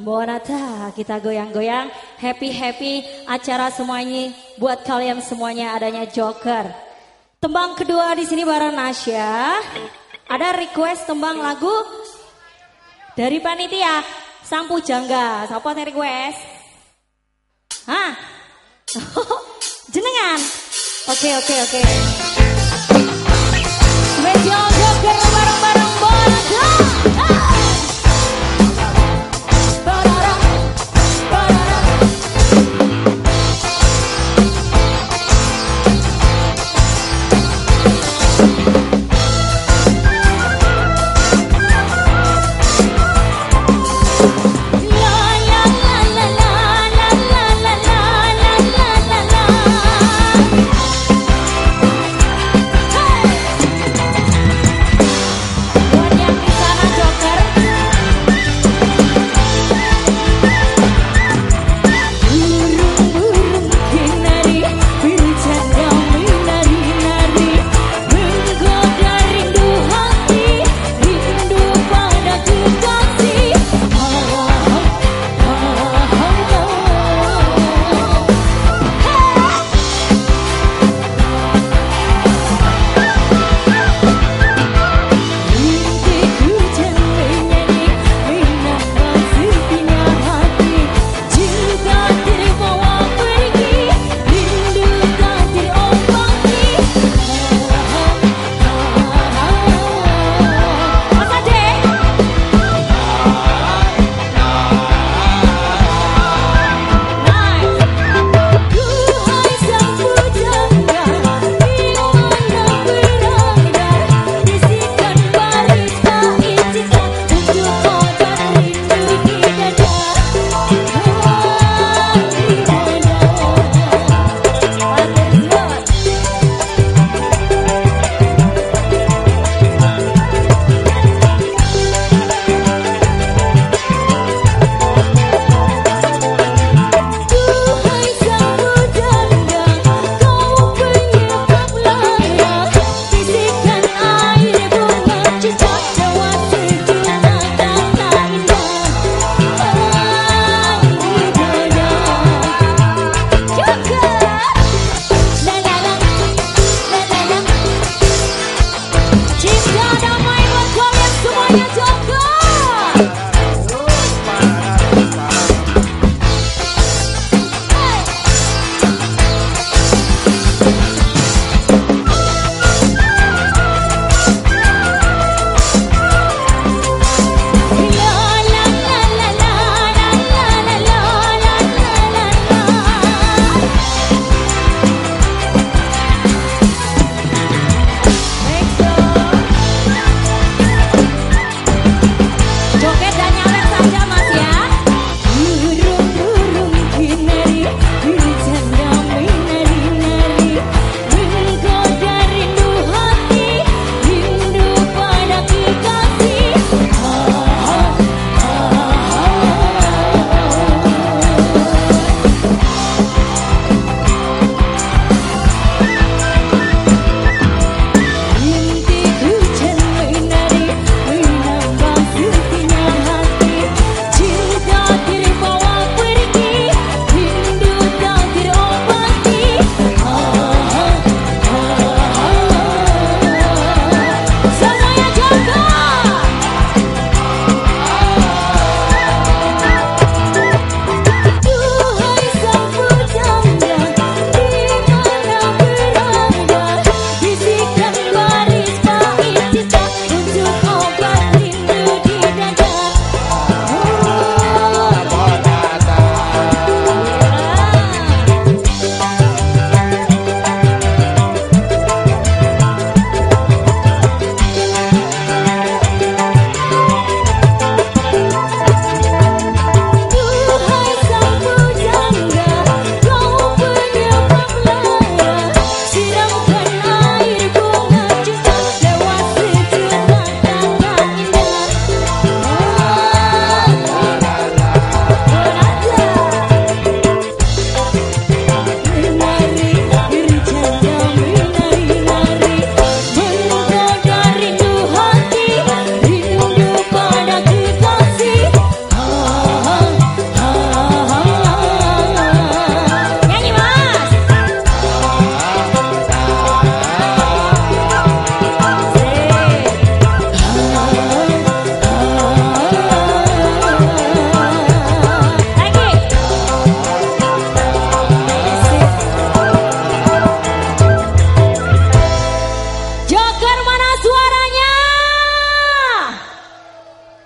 Bonata kita goyang-goyang happy-happy acara semuanya buat kalian semuanya adanya Joker. Tembang kedua di sini bareng Nasya. Ada request tembang lagu dari panitia Sampu Jangga. Siapa yang request? Hah? Jenengan. Oke oke oke. Special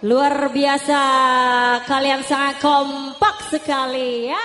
Luar biasa, kalian sangat kompak sekali ya.